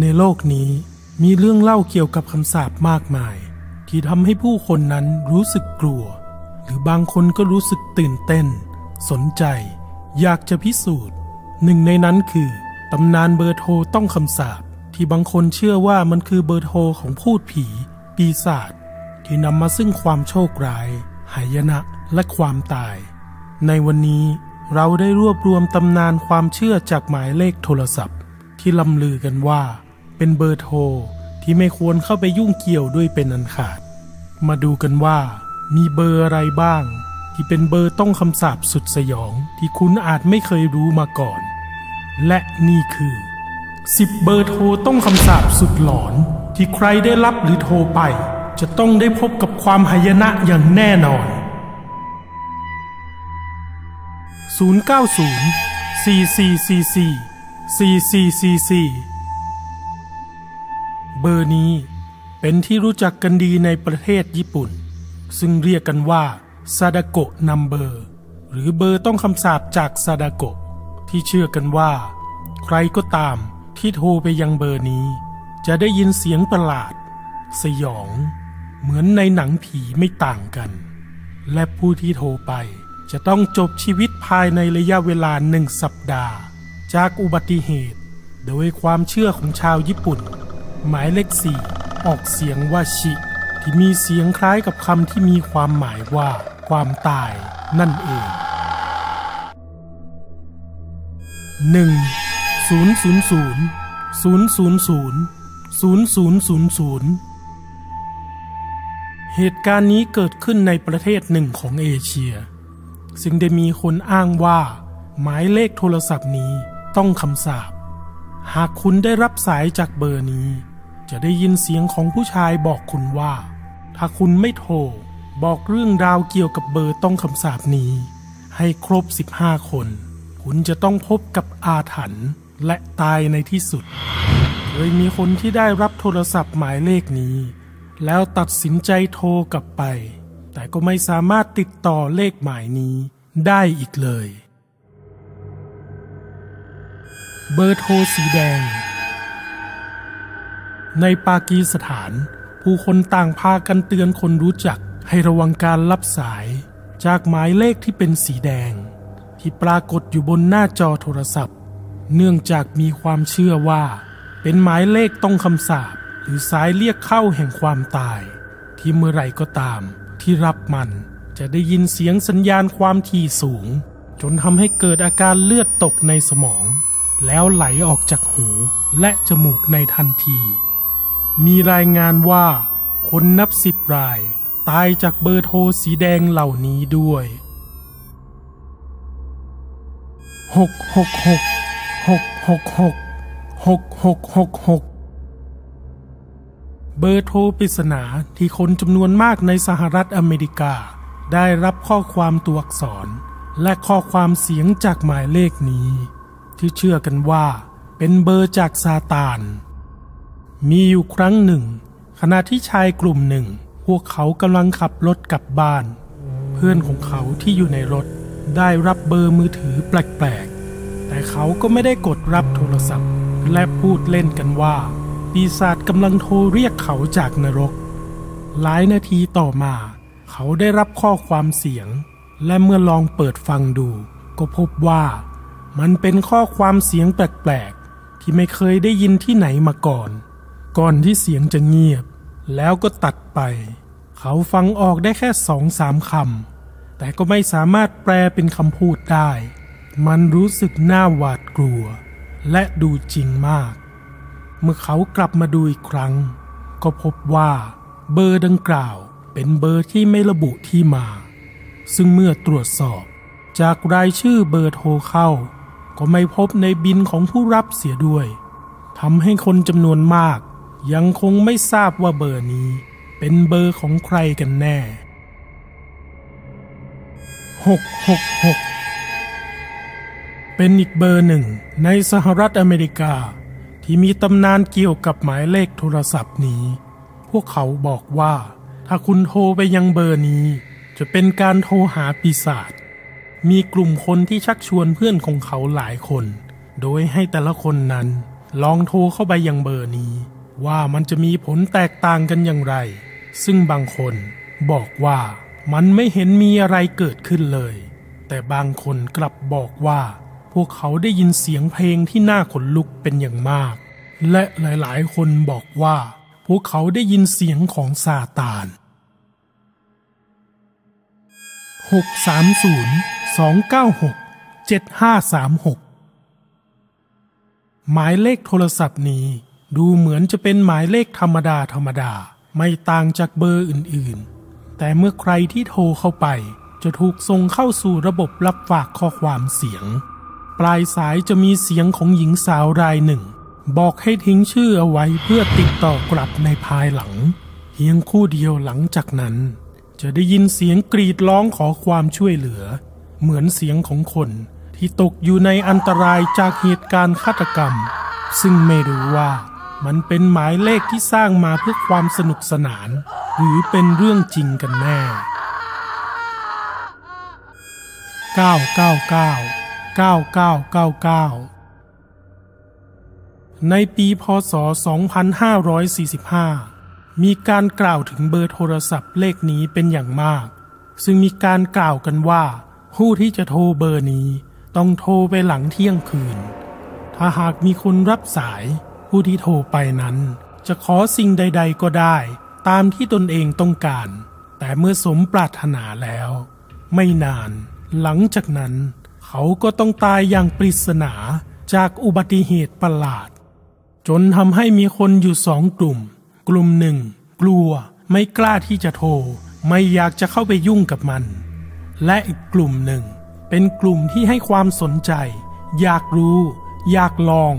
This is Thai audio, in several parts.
ในโลกนี้มีเรื่องเล่าเกี่ยวกับคำสาปมากมาย ที่ทำให้ผู้คนนั้นรู้สึกกลัว หรือบางคนก็รู้สึกตื่นเต้น สนใจ อยากจะพิสูจน์ หนึ่งในนั้นคือตำนานเบอร์โทรต้องคำสาปที่บางคนเชื่อว่ามันคือเบอร์โทรของพูดผี ปีศาจที่นำมาซึ่งความโชคร้าย หายนะและความตาย ในวันนี้เราได้รวบรวมตำนานความเชื่อจากหมายเลขโทรศัพท์ ที่ล่ำลือกันว่า เป็นเบอร์โทรที่ไม่ควรเข้าไปยุ่งเกี่ยวด้วยเป็นอันขาด มาดูกันว่า มีเบอร์อะไรบ้าง ที่เป็นเบอร์ต้องคำสาปสุดสยองที่คุณอาจไม่เคยรู้มาก่อน และนี่คือ 10 เบอร์โทรต้องคำสาปสุดหลอน ที่ใครได้รับหรือโทรไป จะต้องได้พบกับความหายนะอย่างแน่นอน 090 4444 4444 เบอร์นี้เป็นที่รู้จักกันดีในประเทศญี่ปุ่น ซึ่งเรียกกันว่าซาดาโกะนัมเบอร์ หรือเบอร์ต้องคำสาปจากซาดาโกะที่เชื่อกันว่า ใครก็ตามที่โทรไปยังเบอร์นี้ จะได้ยินเสียงประหลาด สยอง เหมือนในหนังผีไม่ต่างกัน และผู้ที่โทรไปจะต้องจบชีวิตภายในระยะเวลาหนึ่งสัปดาห์ จากอุบัติเหตุ โดยความเชื่อของชาวญี่ปุ่น หมายเลขสี่ออกเสียงว่าชิ ที่มีเสียงคล้ายกับคำที่มีความหมายว่า ความตายนั่นเอง 1. 000 0000000 เหตุการณ์นี้เกิดขึ้นในประเทศหนึ่งของเอเชีย ซึ่งได้มีคนอ้างว่า หมายเลขโทรศัพท์นี้ ต้องคำสาปหากคุณได้รับสายจากเบอร์นี้ จะได้ยินเสียงของผู้ชายบอกคุณว่า ถ้าคุณไม่โทร บอกเรื่องราวเกี่ยวกับเบอร์ต้องคำสาปนี้ ให้ครบ 15 คน คุณจะต้องพบกับอาถรรพ์และตายในที่สุด เคยมีคนที่ได้รับโทรศัพท์หมายเลขนี้ แล้วตัดสินใจโทรกลับไป แต่ก็ไม่สามารถติดต่อเลขหมายนี้ได้อีกเลย เบอร์โทรสีแดง ในปากีสถาน ผู้คนต่างพากันเตือนคนรู้จักให้ระวังการรับสาย จากหมายเลขที่เป็นสีแดง ที่ปรากฏอยู่บนหน้าจอโทรศัพท์ เนื่องจากมีความเชื่อว่า เป็นหมายเลขต้องคำสาปหรือสายเรียกเข้าแห่งความตาย ที่เมื่อไหร่ก็ตาม ที่รับมันจะได้ยินเสียงสัญญาณความถี่สูง จนทำให้เกิดอาการเลือดตกในสมอง แล้วไหลออกจากหูและจมูกในทันที มีรายงานว่า คนนับสิบราย ตายจากเบอร์โทรสีแดงเหล่านี้ด้วย 666 666 6666 เบอร์โทรปริศนาที่คนจำนวนมากในสหรัฐอเมริกา ได้รับข้อความตัวอักษร และข้อความเสียงจากหมายเลขนี้ ที่เชื่อกันว่าเป็นเบอร์จากซาตาน มีอยู่ครั้งหนึ่ง ขณะที่ชายกลุ่มหนึ่ง พวกเขากำลังขับรถกลับบ้าน เพื่อนของเขาที่อยู่ในรถได้รับเบอร์มือถือแปลกๆ แต่เขาก็ไม่ได้กดรับโทรศัพท์ และพูดเล่นกันว่า ปีศาจกำลังโทรเรียกเขาจากนรก หลายนาทีต่อมา เขาได้รับข้อความเสียง และเมื่อลองเปิดฟังดู ก็พบว่า มันเป็นข้อความเสียงแปลกๆ ที่ไม่เคยได้ยินที่ไหนมาก่อน ก่อนที่เสียงจะเงียบ แล้วก็ตัดไป เขาฟังออกได้แค่สองสามคำแต่ก็ไม่สามารถแปลเป็นคำพูดได้ มันรู้สึกน่าหวาดกลัว และดูจริงมาก เมื่อเขากลับมาดูอีกครั้ง ก็พบว่าเบอร์ดังกล่าวเป็นเบอร์ที่ไม่ระบุที่มา ซึ่งเมื่อตรวจสอบ จากรายชื่อเบอร์โทรเข้า ก็ไม่พบในบินของผู้รับเสียด้วยทำให้คนจำนวนมาก ยังคงไม่ทราบว่าเบอร์นี้เป็นเบอร์ของใครกันแน่ 666 เป็นอีกเบอร์หนึ่งในสหรัฐอเมริกา ที่มีตำนานเกี่ยวกับหมายเลขโทรศัพท์นี้ พวกเขาบอกว่า ถ้าคุณโทรไปยังเบอร์นี้ จะเป็นการโทรหาปีศาจ มีกลุ่มคนที่ชักชวนเพื่อนของเขาหลายคน โดยให้แต่ละคนนั้น ลองโทรเข้าไปยังเบอร์นี้ ว่ามันจะมีผลแตกต่างกันอย่างไร ซึ่งบางคนบอกว่ามันไม่เห็นมีอะไรเกิดขึ้นเลย แต่บางคนกลับบอกว่า พวกเขาได้ยินเสียงเพลงที่น่าขนลุกเป็นอย่างมาก และหลายๆ คนบอกว่า พวกเขาได้ยินเสียงของซาตาน 296 7536 หมายเลขโทรศัพท์นี้ดูเหมือนจะเป็นหมายเลขธรรมดาธรรมดา ไม่ต่างจากเบอร์อื่นๆ แต่เมื่อใครที่โทรเข้าไป จะถูกส่งเข้าสู่ระบบรับฝากข้อความเสียง ปลายสายจะมีเสียงของหญิงสาวรายหนึ่ง บอกให้ทิ้งชื่อเอาไว้เพื่อติดต่อกลับในภายหลัง เพียงคู่เดียวหลังจากนั้น จะได้ยินเสียงกรีดร้องขอความช่วยเหลือ เหมือนเสียงของคนที่ตกอยู่ในอันตรายจากเหตุการณ์ฆาตกรรม ซึ่งไม่รู้ว่ามันเป็นหมายเลขที่สร้างมาเพื่อความสนุกสนาน หรือเป็นเรื่องจริงกันแน่ 999 9999 ในปีพศ 2545 มีการกล่าวถึงเบอร์โทรศัพท์เลขนี้เป็นอย่างมาก ซึ่งมีการกล่าวกันว่า ผู้ที่จะโทรเบอร์นี้ต้องโทรไปหลังเที่ยงคืน ถ้าหากมีคนรับสาย ผู้ที่โทรไปนั้น จะขอสิ่งใด ๆ ก็ได้ ตามที่ตนเองต้องการ แต่เมื่อสมปรารถนาแล้ว ไม่นานหลังจากนั้น เขาก็ต้องตายอย่างปริศนาจากอุบัติเหตุประหลาด จนทำให้มีคนอยู่สองกลุ่ม กลุ่มหนึ่ง กลัวไม่กล้าที่จะโทร ไม่อยากจะเข้าไปยุ่งกับมัน และอีกกลุ่มหนึ่ง เป็นกลุ่มที่ให้ความสนใจ อยากรู้ อยากลอง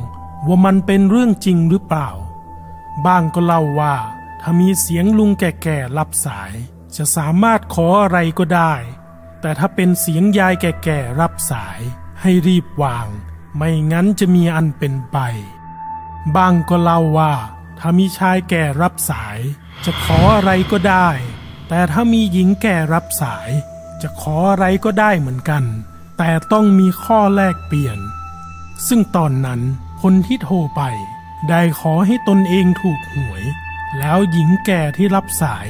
ว่ามันเป็นเรื่องจริงหรือเปล่า บ้างก็เล่าว่า ถ้ามีเสียงลุงแก่ๆรับสาย จะสามารถขออะไรก็ได้ แต่ถ้าเป็นเสียงยายแก่ๆรับสาย ให้รีบวาง ไม่งั้นจะมีอันเป็นไป บ้างก็เล่าว่า ถ้ามีชายแก่รับสาย จะขออะไรก็ได้ แต่ถ้ามีหญิงแก่รับสาย จะขออะไรก็ได้เหมือนกัน แต่ต้องมีข้อแลกเปลี่ยน ซึ่งตอนนั้นคนที่โทรไป ได้ขอให้ตนเองถูกหวย แล้วหญิงแก่ที่รับสาย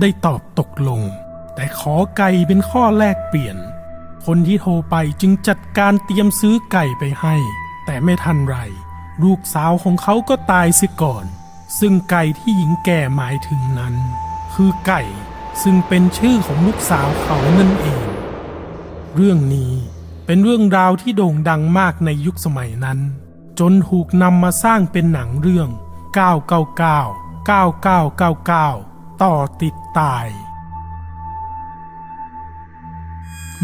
ได้ตอบตกลง แต่ขอไก่เป็นข้อแลกเปลี่ยน คนที่โทรไปจึงจัดการเตรียมซื้อไก่ไปให้ แต่ไม่ทันไร ลูกสาวของเขาก็ตายเสียก่อน ซึ่งไก่ที่หญิงแก่หมายถึงนั้น คือไก่ ซึ่งเป็นชื่อของลูกสาวเขานั่นเอง เรื่องนี้เป็นเรื่องราวที่โด่งดังมากในยุคสมัยนั้น จนถูกนำมาสร้างเป็นหนังเรื่อง 999 9999 ต่อติดตาย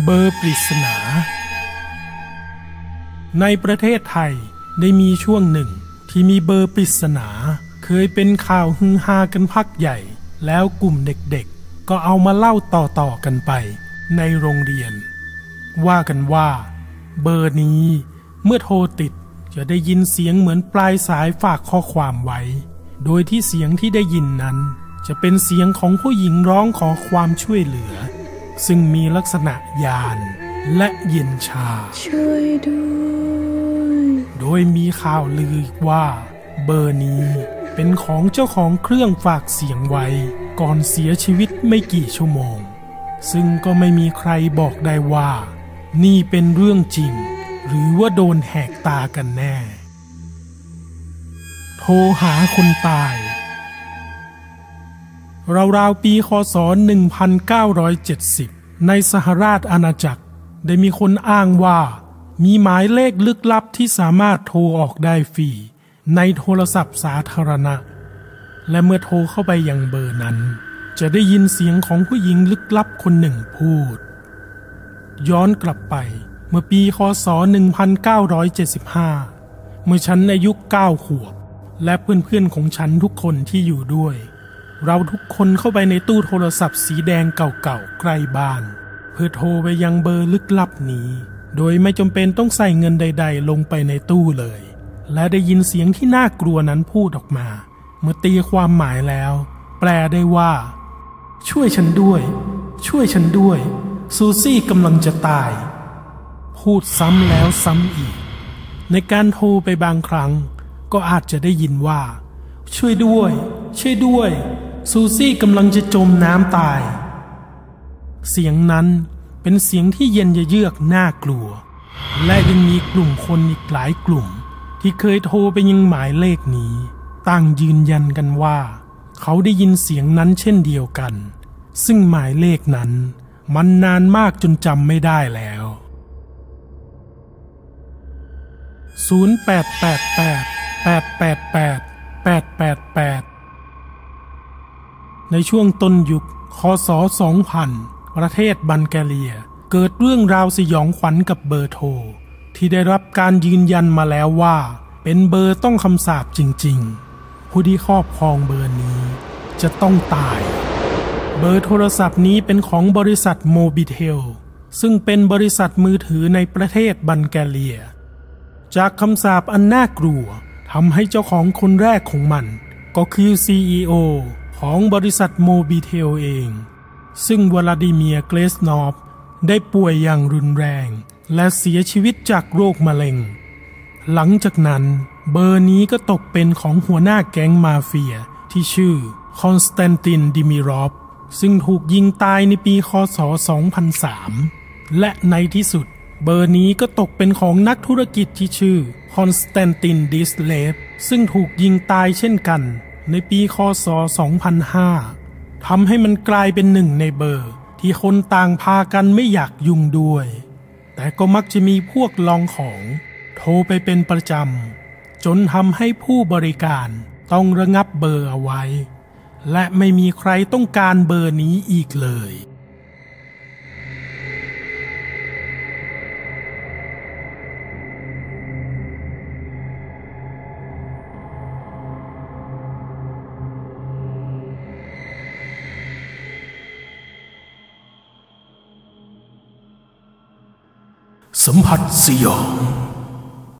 เบอร์ปริศนา ในประเทศไทยได้มีช่วงหนึ่งที่มีเบอร์ปริศนา เคยเป็นข่าวฮือฮากันพักใหญ่ แล้วกลุ่มเด็กๆ ก็เอามาเล่าต่อๆกันไป ในโรงเรียน ว่ากันว่า เบอร์นี้เมื่อโทรติดจะได้ยินเสียงเหมือนปลายสายฝากข้อความไว้ โดยที่เสียงที่ได้ยินนั้น จะเป็นเสียงของผู้หญิงร้องขอความช่วยเหลือ ซึ่งมีลักษณะยานและเย็นชา ช่วยด้วยโดยมีข่าวลือว่า เบอร์นี้เป็นของเจ้าของเครื่องฝากเสียงไว้ ก่อนเสียชีวิตไม่กี่ชั่วโมง ซึ่งก็ไม่มีใครบอกได้ว่า นี่เป็นเรื่องจริง หรือว่าโดนแหกตากันแน่ โทรหาคนตาย ราวๆปีคศ 1970 ในสหราชอาณาจักรได้มีคนอ้างว่า มีหมายเลขลึกลับที่สามารถโทรออกได้ฟรีในโทรศัพท์สาธารณะ และเมื่อโทรเข้าไปยังเบอร์นั้น จะได้ยินเสียงของผู้หญิงลึกลับคนหนึ่งพูด ย้อนกลับไปเมื่อปีคศ 1975 เมื่อฉันอายุ9ขวบ และเพื่อนๆของฉันทุกคนที่อยู่ด้วย เราทุกคนเข้าไปในตู้โทรศัพท์สีแดงเก่าๆใกล้บ้าน เพื่อโทรไปยังเบอร์ลึกลับนี้ โดยไม่จำเป็นต้องใส่เงินใด ๆ ลงไปในตู้เลย และได้ยินเสียงที่น่ากลัวนั้นพูดออกมา เมื่อตีความหมายแล้ว แปลได้ว่า ช่วยฉันด้วย ช่วยฉันด้วย ซูซี่กำลังจะตาย พูดซ้ำแล้วซ้ำอีก ในการโทรไปบางครั้ง ก็อาจจะได้ยินว่า ช่วยด้วย ช่วยด้วย ซูซี่กำลังจะจมน้ำตาย เสียงนั้นเป็นเสียงที่เย็นเยือกน่ากลัว และยังมีกลุ่มคนอีกหลายกลุ่ม ที่เคยโทรไปยังหมายเลขนี้ ต่างยืนยันกันว่า เขาได้ยินเสียงนั้นเช่นเดียวกัน ซึ่งหมายเลขนั้น มันนานมากจนจำไม่ได้แล้ว 0888 888 888 ในช่วงต้นยุคคศ 2000 ประเทศบัลแกเรีย เกิดเรื่องราวสยองขวัญกับเบอร์โทร ที่ได้รับการยืนยันมาแล้วว่า เป็นเบอร์ต้องคำสาปจริง ๆ ผู้ที่ครอบครองเบอร์นี้จะต้องตาย เบอร์โทรศัพท์นี้เป็นของบริษัทโมบิเทลซึ่งเป็นบริษัทมือถือในประเทศบัลแกเรีย จากคำสาปอันน่ากลัวทำให้เจ้าของคนแรกของมัน ก็คือ CEO ของบริษัทโมบิเทลเอง ซึ่งวลาดิเมียร์ กราชนอฟได้ป่วยอย่างรุนแรง และเสียชีวิตจากโรคมะเร็ง หลังจากนั้น เบอร์นี้ก็ตกเป็นของหัวหน้าแก๊งมาเฟีย ที่ชื่อคอนสแตนตินดิมิรอฟซึ่งถูกยิงตายในปีคศ 2003 และในที่สุด เบอร์นี้ก็ตกเป็นของนักธุรกิจที่ชื่อคอนสแตนตินดิสเลฟซึ่งถูกยิงตายเช่นกัน ในปีคศ 2005 ทำให้มันกลายเป็นหนึ่งในเบอร์ ที่คนต่างพากันไม่อยากยุ่งด้วย แต่ก็มักจะมีพวกลองของ โทรไปเป็นประจำ จนทำให้ผู้บริการต้องระงับเบอร์เอาไว้ และไม่มีใครต้องการเบอร์นี้อีกเลย สัมผัสสยอง